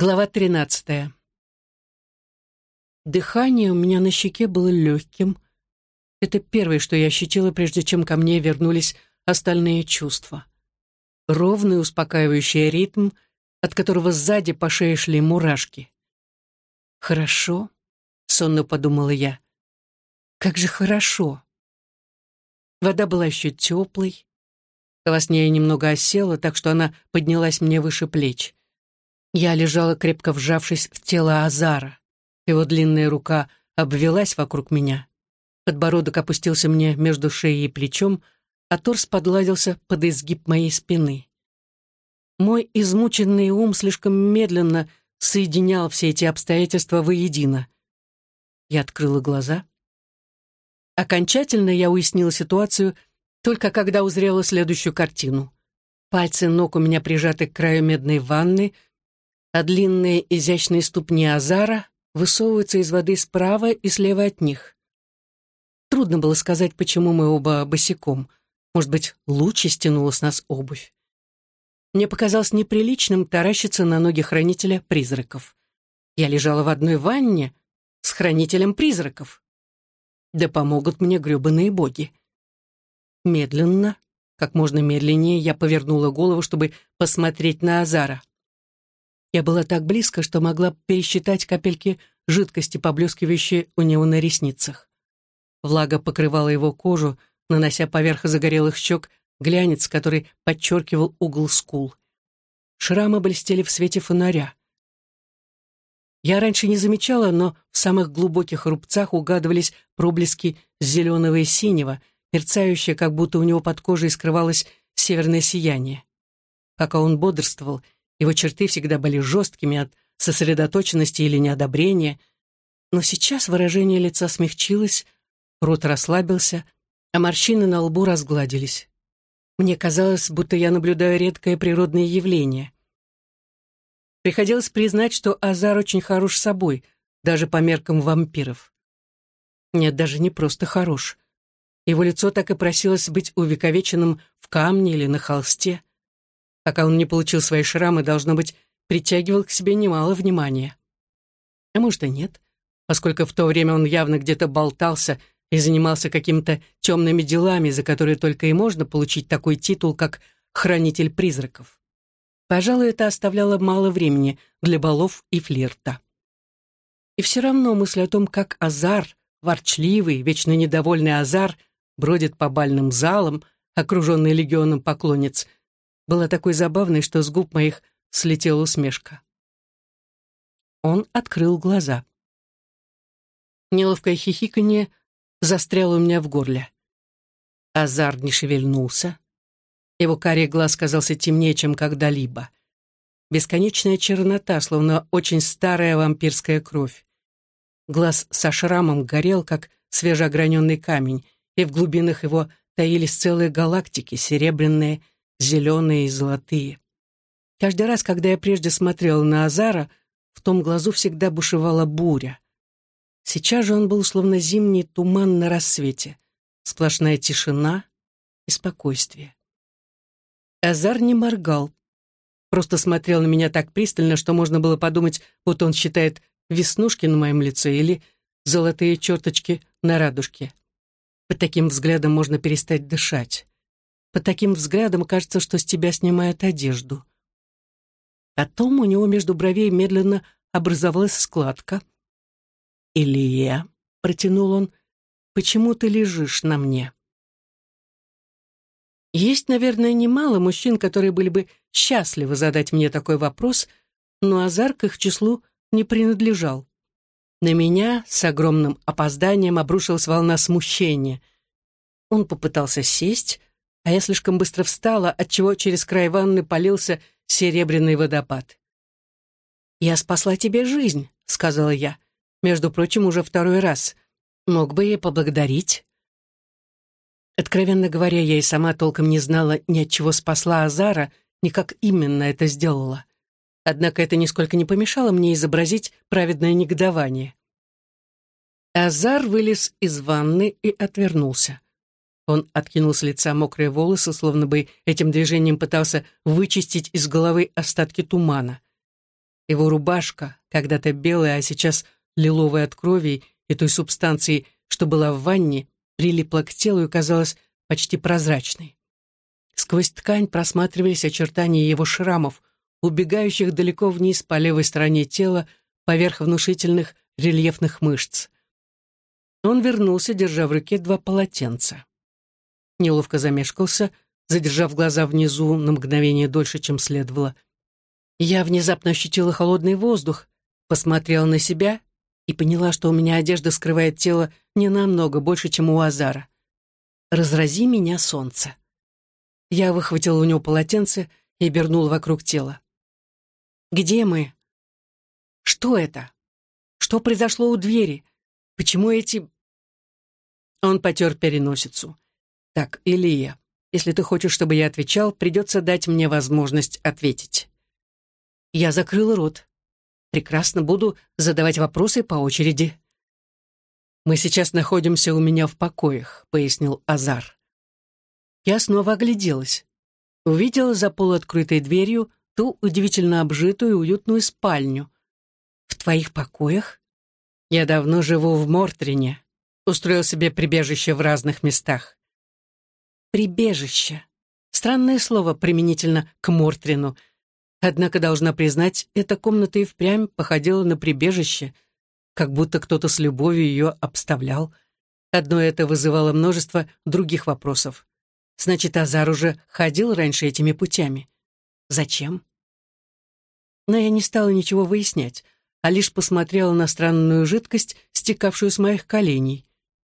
Глава тринадцатая. Дыхание у меня на щеке было легким. Это первое, что я ощутила, прежде чем ко мне вернулись остальные чувства. Ровный успокаивающий ритм, от которого сзади по шее шли мурашки. «Хорошо», — сонно подумала я. «Как же хорошо». Вода была еще теплой. Во сне я немного осела, так что она поднялась мне выше плеч. Я лежала, крепко вжавшись в тело Азара. Его длинная рука обвелась вокруг меня. Подбородок опустился мне между шеей и плечом, а торс подладился под изгиб моей спины. Мой измученный ум слишком медленно соединял все эти обстоятельства воедино. Я открыла глаза. Окончательно я уяснила ситуацию только когда узрела следующую картину. Пальцы ног у меня прижаты к краю медной ванны — а длинные изящные ступни Азара высовываются из воды справа и слева от них. Трудно было сказать, почему мы оба босиком. Может быть, лучше стянула с нас обувь. Мне показалось неприличным таращиться на ноги хранителя призраков. Я лежала в одной ванне с хранителем призраков. Да помогут мне грёбаные боги. Медленно, как можно медленнее, я повернула голову, чтобы посмотреть на Азара. Я была так близко, что могла пересчитать капельки жидкости, поблескивающие у него на ресницах. Влага покрывала его кожу, нанося поверх загорелых щек глянец, который подчеркивал угол скул. Шрамы блестели в свете фонаря. Я раньше не замечала, но в самых глубоких рубцах угадывались проблески зеленого и синего, мерцающие, как будто у него под кожей скрывалось северное сияние. Пока он бодрствовал, его черты всегда были жесткими от сосредоточенности или неодобрения, но сейчас выражение лица смягчилось, рот расслабился, а морщины на лбу разгладились. Мне казалось, будто я наблюдаю редкое природное явление. Приходилось признать, что Азар очень хорош собой, даже по меркам вампиров. Нет, даже не просто хорош. Его лицо так и просилось быть увековеченным в камне или на холсте пока он не получил свои шрамы, должно быть, притягивал к себе немало внимания. А может и нет, поскольку в то время он явно где-то болтался и занимался какими-то темными делами, за которые только и можно получить такой титул, как «хранитель призраков». Пожалуй, это оставляло мало времени для балов и флирта. И все равно мысль о том, как Азар, ворчливый, вечно недовольный Азар, бродит по бальным залам, окруженный легионом поклонниц, была такой забавной, что с губ моих слетела усмешка. Он открыл глаза. Неловкое хихиканье застряло у меня в горле. Азар не шевельнулся. Его карий глаз казался темнее, чем когда-либо. Бесконечная чернота, словно очень старая вампирская кровь. Глаз со шрамом горел, как свежеограненный камень, и в глубинах его таились целые галактики, серебряные, зеленые и золотые. Каждый раз, когда я прежде смотрела на Азара, в том глазу всегда бушевала буря. Сейчас же он был словно зимний туман на рассвете, сплошная тишина и спокойствие. Азар не моргал, просто смотрел на меня так пристально, что можно было подумать, будто он считает веснушки на моем лице или золотые черточки на радужке. Под таким взглядом можно перестать дышать. Под таким взглядом кажется, что с тебя снимают одежду. Потом у него между бровей медленно образовалась складка. «Илья», — протянул он, — «почему ты лежишь на мне?» Есть, наверное, немало мужчин, которые были бы счастливы задать мне такой вопрос, но Азар к их числу не принадлежал. На меня с огромным опозданием обрушилась волна смущения. Он попытался сесть, а я слишком быстро встала, отчего через край ванны полился серебряный водопад. «Я спасла тебе жизнь», — сказала я. «Между прочим, уже второй раз. Мог бы я поблагодарить?» Откровенно говоря, я и сама толком не знала ни от чего спасла Азара, ни как именно это сделала. Однако это нисколько не помешало мне изобразить праведное негодование. Азар вылез из ванны и отвернулся. Он откинул с лица мокрые волосы, словно бы этим движением пытался вычистить из головы остатки тумана. Его рубашка, когда-то белая, а сейчас лиловая от крови и той субстанции, что была в ванне, прилипла к телу и казалась почти прозрачной. Сквозь ткань просматривались очертания его шрамов, убегающих далеко вниз по левой стороне тела, поверх внушительных рельефных мышц. Он вернулся, держа в руке два полотенца. Неловко замешкался, задержав глаза внизу на мгновение дольше, чем следовало. Я внезапно ощутила холодный воздух, посмотрела на себя и поняла, что у меня одежда скрывает тело не намного больше, чем у Азара. «Разрази меня, солнце». Я выхватила у него полотенце и обернула вокруг тела. «Где мы?» «Что это? Что произошло у двери? Почему эти...» Он потер переносицу. «Так, Илья, если ты хочешь, чтобы я отвечал, придется дать мне возможность ответить». Я закрыла рот. Прекрасно буду задавать вопросы по очереди. «Мы сейчас находимся у меня в покоях», — пояснил Азар. Я снова огляделась. Увидела за полуоткрытой дверью ту удивительно обжитую и уютную спальню. «В твоих покоях?» «Я давно живу в Мортрине. Устроил себе прибежище в разных местах». «Прибежище. Странное слово применительно к Мортрину — Однако, должна признать, эта комната и впрямь походила на прибежище, как будто кто-то с любовью ее обставлял. Одно это вызывало множество других вопросов. Значит, Азар уже ходил раньше этими путями. Зачем? Но я не стала ничего выяснять, а лишь посмотрела на странную жидкость, стекавшую с моих коленей.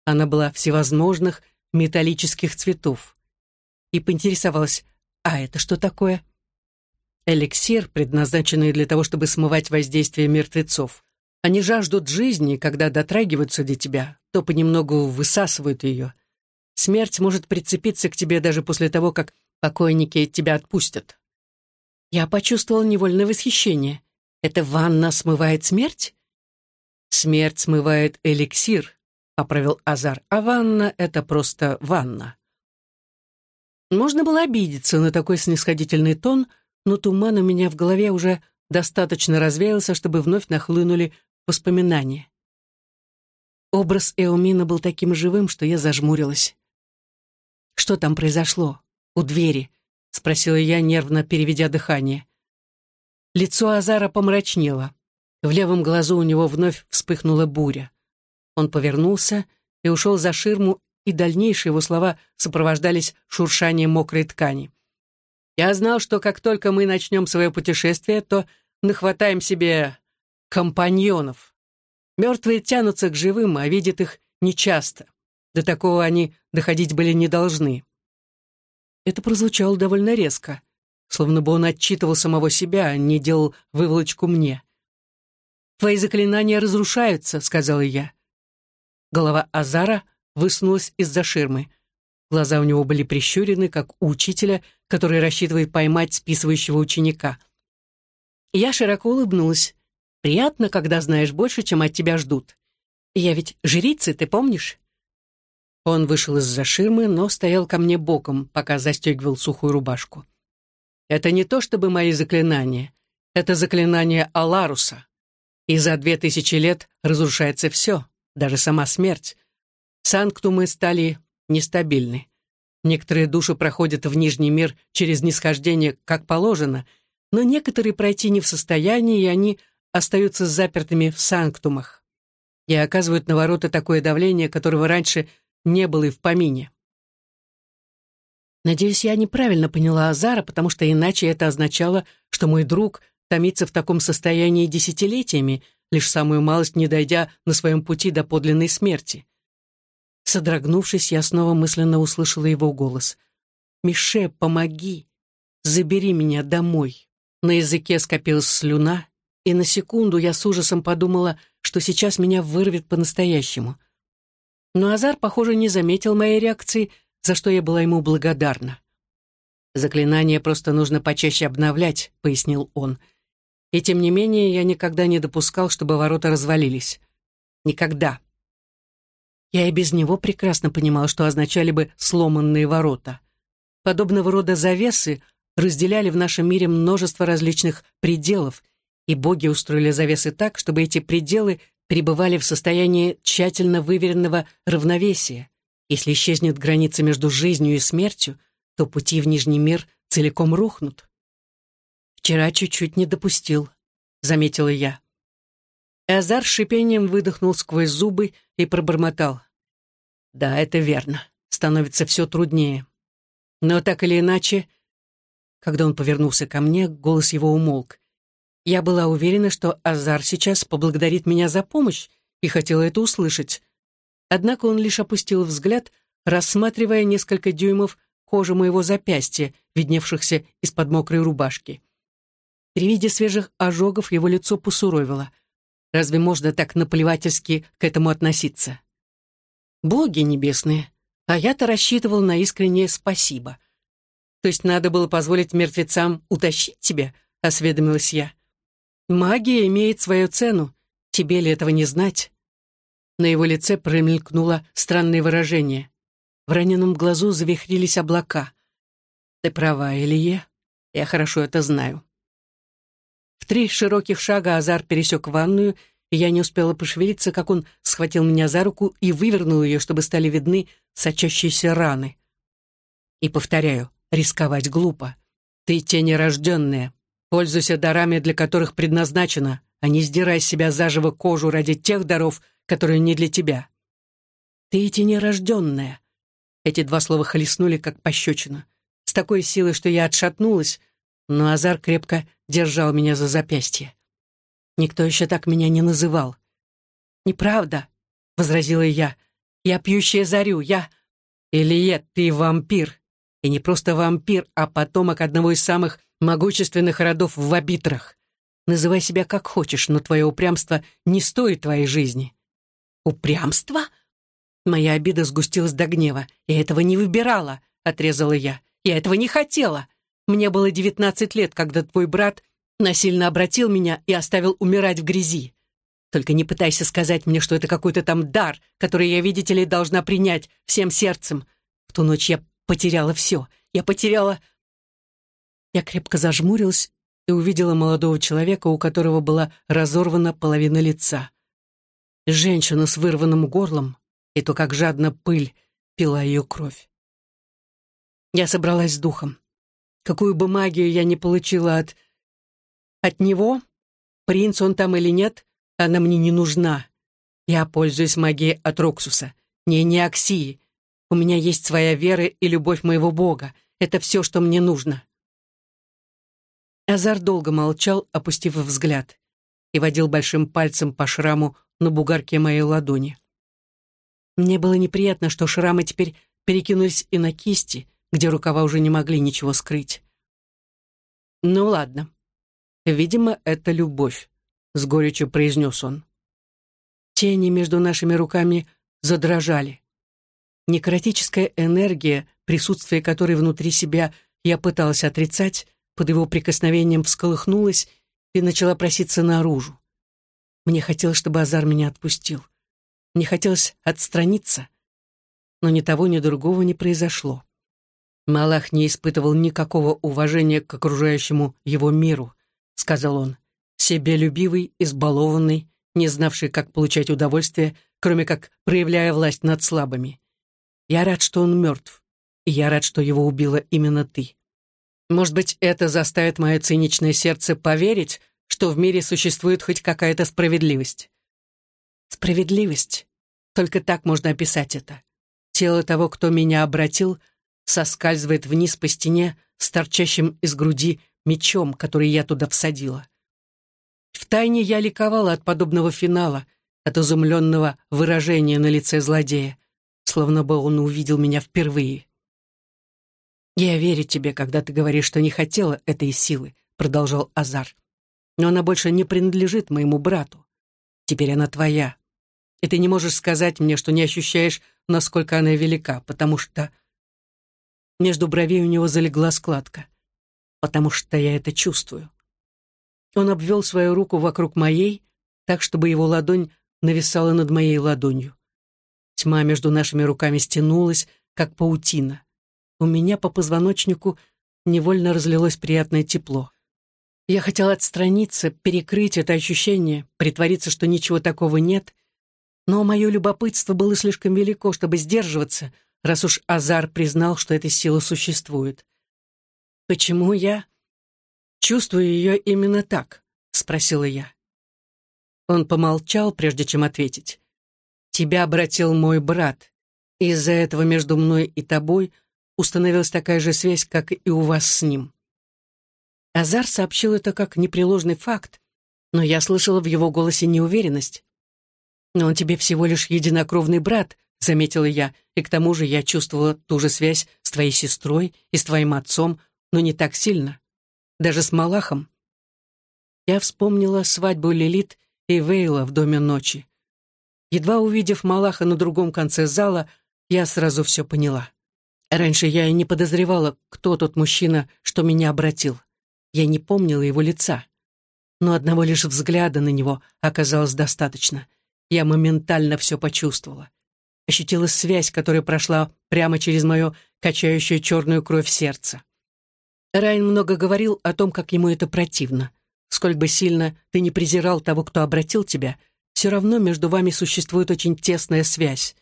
Она была всевозможных металлических цветов. И поинтересовалась, а это что такое? эликсир, предназначенный для того, чтобы смывать воздействие мертвецов. Они жаждут жизни, когда дотрагиваются до тебя, то понемногу высасывают ее. Смерть может прицепиться к тебе даже после того, как покойники тебя отпустят. Я почувствовал невольное восхищение. Это ванна смывает смерть? Смерть смывает эликсир, поправил Азар, а ванна — это просто ванна. Можно было обидеться на такой снисходительный тон — но туман у меня в голове уже достаточно развеялся, чтобы вновь нахлынули воспоминания. Образ Эомина был таким живым, что я зажмурилась. «Что там произошло? У двери?» — спросила я, нервно переведя дыхание. Лицо Азара помрачнело. В левом глазу у него вновь вспыхнула буря. Он повернулся и ушел за ширму, и дальнейшие его слова сопровождались шуршанием мокрой ткани. Я знал, что как только мы начнем свое путешествие, то нахватаем себе компаньонов. Мертвые тянутся к живым, а видят их нечасто. До такого они доходить были не должны. Это прозвучало довольно резко, словно бы он отчитывал самого себя, а не делал выволочку мне. «Твои заклинания разрушаются», — сказала я. Голова Азара высунулась из-за ширмы. Глаза у него были прищурены, как у учителя, который рассчитывает поймать списывающего ученика. Я широко улыбнулась. «Приятно, когда знаешь больше, чем от тебя ждут. Я ведь жрица, ты помнишь?» Он вышел из-за ширмы, но стоял ко мне боком, пока застегивал сухую рубашку. «Это не то чтобы мои заклинания. Это заклинание Аларуса. И за две тысячи лет разрушается все, даже сама смерть. Санктумы стали нестабильны. Некоторые души проходят в Нижний мир через нисхождение, как положено, но некоторые пройти не в состоянии, и они остаются запертыми в санктумах. И оказывают на ворота такое давление, которого раньше не было и в помине. Надеюсь, я неправильно поняла Азара, потому что иначе это означало, что мой друг томится в таком состоянии десятилетиями, лишь самую малость не дойдя на своем пути до подлинной смерти. Содрогнувшись, я снова мысленно услышала его голос. «Мише, помоги! Забери меня домой!» На языке скопилась слюна, и на секунду я с ужасом подумала, что сейчас меня вырвет по-настоящему. Но Азар, похоже, не заметил моей реакции, за что я была ему благодарна. «Заклинание просто нужно почаще обновлять», — пояснил он. «И тем не менее я никогда не допускал, чтобы ворота развалились. Никогда». Я и без него прекрасно понимал, что означали бы сломанные ворота. Подобного рода завесы разделяли в нашем мире множество различных пределов, и боги устроили завесы так, чтобы эти пределы пребывали в состоянии тщательно выверенного равновесия. Если исчезнет граница между жизнью и смертью, то пути в Нижний мир целиком рухнут. «Вчера чуть-чуть не допустил», — заметила я. Азар шипением выдохнул сквозь зубы и пробормотал. «Да, это верно. Становится все труднее. Но так или иначе...» Когда он повернулся ко мне, голос его умолк. Я была уверена, что Азар сейчас поблагодарит меня за помощь и хотела это услышать. Однако он лишь опустил взгляд, рассматривая несколько дюймов кожи моего запястья, видневшихся из-под мокрой рубашки. При виде свежих ожогов его лицо посуровило. Разве можно так наплевательски к этому относиться? Боги небесные, а я-то рассчитывал на искреннее спасибо. То есть надо было позволить мертвецам утащить тебя, осведомилась я. Магия имеет свою цену. Тебе ли этого не знать? На его лице промелькнуло странное выражение. В раненом глазу завихрились облака. Ты права, Илье. Я хорошо это знаю. Три широких шага Азар пересек ванную, и я не успела пошевелиться, как он схватил меня за руку и вывернул ее, чтобы стали видны сочащиеся раны. И повторяю, рисковать глупо. Ты тенерожденная, Пользуйся дарами, для которых предназначено, а не сдирай с себя заживо кожу ради тех даров, которые не для тебя. Ты эти нерожденная. Эти два слова хлестнули, как пощечина. С такой силой, что я отшатнулась, но Азар крепко держал меня за запястье. Никто еще так меня не называл. «Неправда», — возразила я. «Я пьющая зарю, я...» «Ильет, ты вампир. И не просто вампир, а потомок одного из самых могущественных родов в обитрах. Называй себя как хочешь, но твое упрямство не стоит твоей жизни». «Упрямство?» Моя обида сгустилась до гнева. «Я этого не выбирала», — отрезала я. «Я этого не хотела. Мне было девятнадцать лет, когда твой брат насильно обратил меня и оставил умирать в грязи. Только не пытайся сказать мне, что это какой-то там дар, который я, видите ли, должна принять всем сердцем. В ту ночь я потеряла все. Я потеряла я крепко зажмурилась и увидела молодого человека, у которого была разорвана половина лица. Женщину с вырванным горлом, и то, как жадно пыль пила ее кровь. Я собралась с духом. Какую бы магию я ни получила от... От него, принц он там или нет, она мне не нужна. Я пользуюсь магией от Роксуса, не Неоксии. У меня есть своя вера и любовь моего бога. Это все, что мне нужно. Азар долго молчал, опустив взгляд, и водил большим пальцем по шраму на бугарке моей ладони. Мне было неприятно, что шрамы теперь перекинулись и на кисти, где рукава уже не могли ничего скрыть. «Ну ладно. Видимо, это любовь», — с горечью произнес он. Тени между нашими руками задрожали. Некротическая энергия, присутствие которой внутри себя я пыталась отрицать, под его прикосновением всколыхнулась и начала проситься наружу. Мне хотелось, чтобы Азар меня отпустил. Мне хотелось отстраниться, но ни того, ни другого не произошло. Малах не испытывал никакого уважения к окружающему его миру, сказал он, себелюбивый, избалованный, не знавший, как получать удовольствие, кроме как проявляя власть над слабыми. Я рад, что он мертв, и я рад, что его убила именно ты. Может быть, это заставит мое циничное сердце поверить, что в мире существует хоть какая-то справедливость. Справедливость. Только так можно описать это. Тело того, кто меня обратил, соскальзывает вниз по стене с торчащим из груди мечом, который я туда всадила. Втайне я ликовала от подобного финала, от изумленного выражения на лице злодея, словно бы он увидел меня впервые. «Я верю тебе, когда ты говоришь, что не хотела этой силы», — продолжал Азар. «Но она больше не принадлежит моему брату. Теперь она твоя. И ты не можешь сказать мне, что не ощущаешь, насколько она велика, потому что...» Между бровей у него залегла складка. «Потому что я это чувствую». Он обвел свою руку вокруг моей, так, чтобы его ладонь нависала над моей ладонью. Тьма между нашими руками стянулась, как паутина у меня по позвоночнику невольно разлилось приятное тепло. Я хотела отстраниться, перекрыть это ощущение, притвориться, что ничего такого нет, но мое любопытство было слишком велико, чтобы сдерживаться, раз уж Азар признал, что эта сила существует. «Почему я чувствую ее именно так?» — спросила я. Он помолчал, прежде чем ответить. «Тебя обратил мой брат. Из-за этого между мной и тобой установилась такая же связь, как и у вас с ним». Азар сообщил это как непреложный факт, но я слышала в его голосе неуверенность. «Но он тебе всего лишь единокровный брат», — заметила я, «и к тому же я чувствовала ту же связь с твоей сестрой и с твоим отцом, но не так сильно. Даже с Малахом». Я вспомнила свадьбу Лилит и Вейла в Доме ночи. Едва увидев Малаха на другом конце зала, я сразу все поняла. Раньше я и не подозревала, кто тот мужчина, что меня обратил. Я не помнила его лица. Но одного лишь взгляда на него оказалось достаточно — я моментально все почувствовала. Ощутила связь, которая прошла прямо через мою качающую черную кровь сердца. Райан много говорил о том, как ему это противно. Сколь бы сильно ты не презирал того, кто обратил тебя, все равно между вами существует очень тесная связь.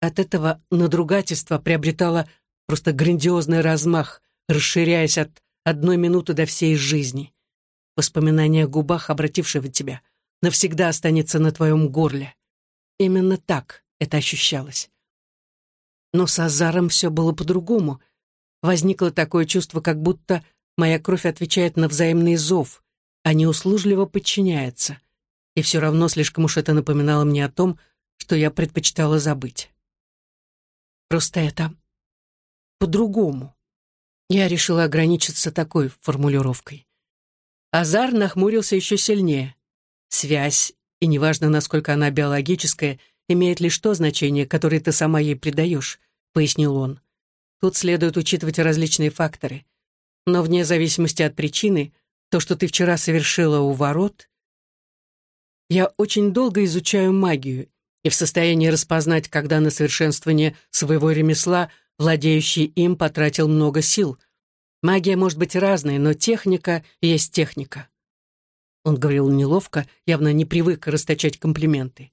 От этого надругательство приобретало просто грандиозный размах, расширяясь от одной минуты до всей жизни. Воспоминания о губах, обратившего тебя — навсегда останется на твоем горле. Именно так это ощущалось. Но с Азаром все было по-другому. Возникло такое чувство, как будто моя кровь отвечает на взаимный зов, а не услужливо подчиняется. И все равно слишком уж это напоминало мне о том, что я предпочитала забыть. Просто это по-другому. Я решила ограничиться такой формулировкой. Азар нахмурился еще сильнее. Связь, и неважно, насколько она биологическая, имеет лишь то значение, которое ты сама ей придаешь, пояснил он. Тут следует учитывать различные факторы. Но вне зависимости от причины, то, что ты вчера совершила у ворот... Я очень долго изучаю магию и в состоянии распознать, когда на совершенствование своего ремесла владеющий им потратил много сил. Магия может быть разной, но техника есть техника. Он говорил неловко, явно не привык расточать комплименты.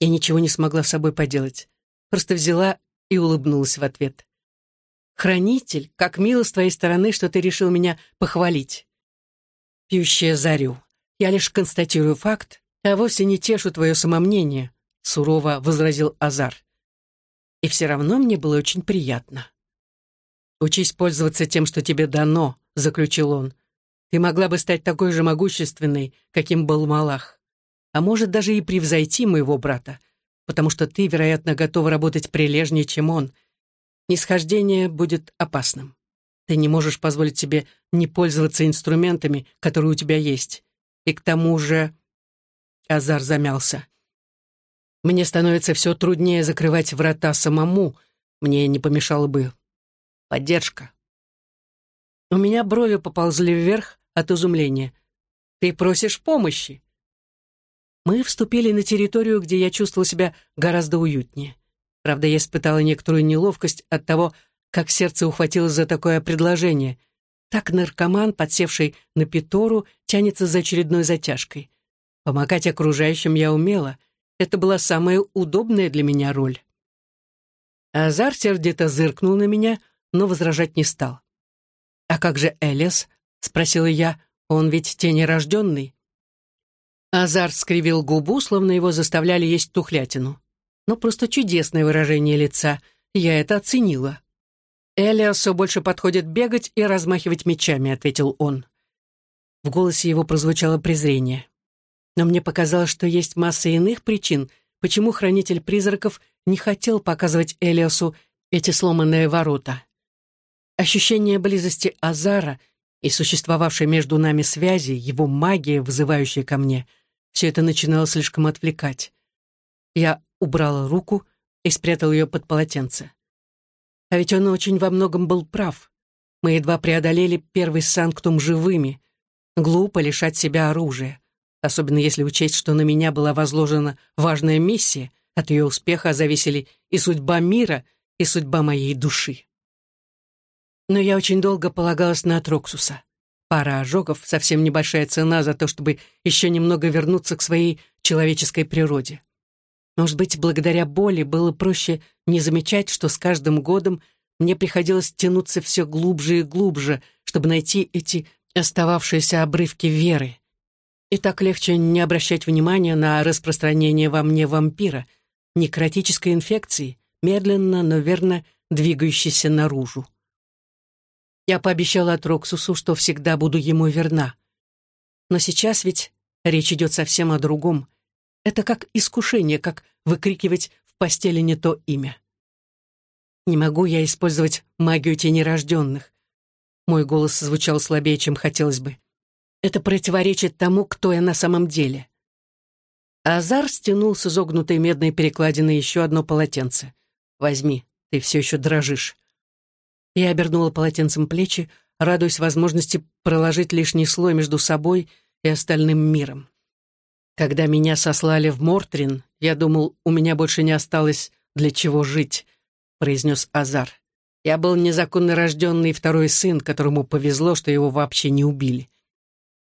Я ничего не смогла с собой поделать. Просто взяла и улыбнулась в ответ. «Хранитель, как мило с твоей стороны, что ты решил меня похвалить». «Пьющая зарю. Я лишь констатирую факт, а вовсе не тешу твое самомнение», — сурово возразил Азар. «И все равно мне было очень приятно». «Учись пользоваться тем, что тебе дано», — заключил он. Ты могла бы стать такой же могущественной, каким был Малах. А может, даже и превзойти моего брата, потому что ты, вероятно, готова работать прилежнее, чем он. Нисхождение будет опасным. Ты не можешь позволить себе не пользоваться инструментами, которые у тебя есть. И к тому же... Азар замялся. Мне становится все труднее закрывать врата самому. Мне не помешала бы поддержка. У меня брови поползли вверх, от изумления. «Ты просишь помощи?» Мы вступили на территорию, где я чувствовала себя гораздо уютнее. Правда, я испытала некоторую неловкость от того, как сердце ухватилось за такое предложение. Так наркоман, подсевший на Питору, тянется за очередной затяжкой. Помогать окружающим я умела. Это была самая удобная для меня роль. Азар сердито зыркнул на меня, но возражать не стал. «А как же Элис?» — спросила я. «Он ведь тенерожденный?» Азар скривил губу, словно его заставляли есть тухлятину. Но просто чудесное выражение лица. Я это оценила. «Элиасу больше подходит бегать и размахивать мечами», — ответил он. В голосе его прозвучало презрение. Но мне показалось, что есть масса иных причин, почему хранитель призраков не хотел показывать Элиасу эти сломанные ворота. Ощущение близости Азара — и существовавшей между нами связи, его магия, вызывающая ко мне, все это начинало слишком отвлекать. Я убрала руку и спрятал ее под полотенце. А ведь он очень во многом был прав. Мы едва преодолели первый санктум живыми. Глупо лишать себя оружия, особенно если учесть, что на меня была возложена важная миссия, от ее успеха зависели и судьба мира, и судьба моей души. Но я очень долго полагалась на Атроксуса. Пара ожогов — совсем небольшая цена за то, чтобы еще немного вернуться к своей человеческой природе. Может быть, благодаря боли было проще не замечать, что с каждым годом мне приходилось тянуться все глубже и глубже, чтобы найти эти остававшиеся обрывки веры. И так легче не обращать внимания на распространение во мне вампира, некротической инфекции, медленно, но верно двигающейся наружу. Я пообещала Троксусу, что всегда буду ему верна. Но сейчас ведь речь идет совсем о другом. Это как искушение, как выкрикивать в постели не то имя. Не могу я использовать магию тени рожденных. Мой голос звучал слабее, чем хотелось бы. Это противоречит тому, кто я на самом деле. Азар стянул с изогнутой медной перекладины еще одно полотенце. «Возьми, ты все еще дрожишь». Я обернула полотенцем плечи, радуясь возможности проложить лишний слой между собой и остальным миром. Когда меня сослали в Мортрин, я думал, у меня больше не осталось для чего жить, произнес Азар. Я был незаконно рожденный второй сын, которому повезло, что его вообще не убили.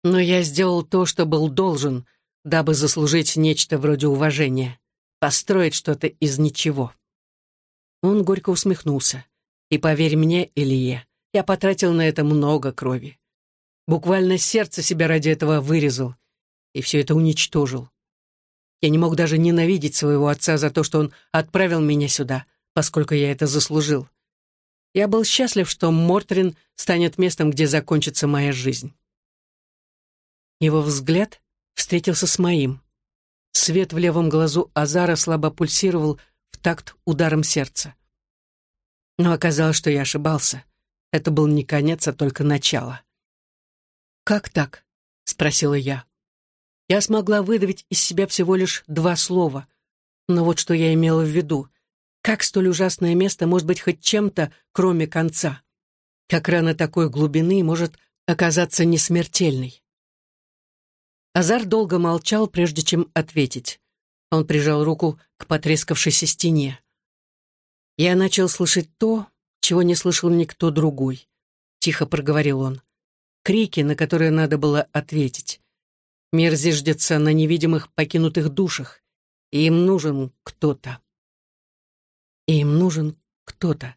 Но я сделал то, что был должен, дабы заслужить нечто вроде уважения, построить что-то из ничего. Он горько усмехнулся. И поверь мне, Илье, я потратил на это много крови. Буквально сердце себя ради этого вырезал и все это уничтожил. Я не мог даже ненавидеть своего отца за то, что он отправил меня сюда, поскольку я это заслужил. Я был счастлив, что Мортрин станет местом, где закончится моя жизнь. Его взгляд встретился с моим. Свет в левом глазу Азара слабо пульсировал в такт ударом сердца. Но оказалось, что я ошибался. Это был не конец, а только начало. «Как так?» — спросила я. Я смогла выдавить из себя всего лишь два слова. Но вот что я имела в виду. Как столь ужасное место может быть хоть чем-то, кроме конца? Как рана такой глубины может оказаться несмертельной? Азар долго молчал, прежде чем ответить. Он прижал руку к потрескавшейся стене. Я начал слышать то, чего не слышал никто другой. Тихо проговорил он. Крики, на которые надо было ответить. Мир зиждется на невидимых покинутых душах, и им нужен кто-то. Им нужен кто-то.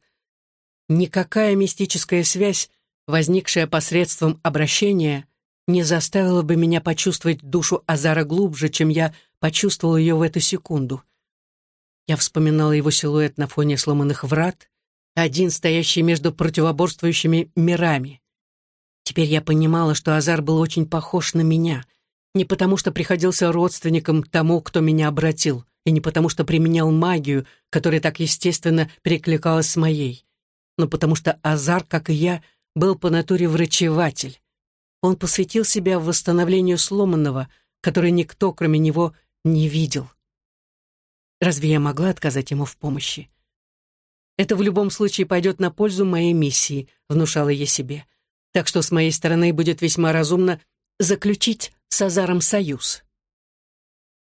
Никакая мистическая связь, возникшая посредством обращения, не заставила бы меня почувствовать душу Азара глубже, чем я почувствовал ее в эту секунду. Я вспоминала его силуэт на фоне сломанных врат, один стоящий между противоборствующими мирами. Теперь я понимала, что Азар был очень похож на меня, не потому что приходился родственником тому, кто меня обратил, и не потому что применял магию, которая так естественно перекликалась с моей, но потому что Азар, как и я, был по натуре врачеватель. Он посвятил себя восстановлению сломанного, который никто, кроме него, не видел. Разве я могла отказать ему в помощи? Это в любом случае пойдет на пользу моей миссии, внушала я себе. Так что с моей стороны будет весьма разумно заключить с Азаром союз.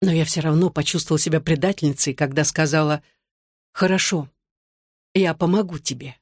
Но я все равно почувствовала себя предательницей, когда сказала «Хорошо, я помогу тебе».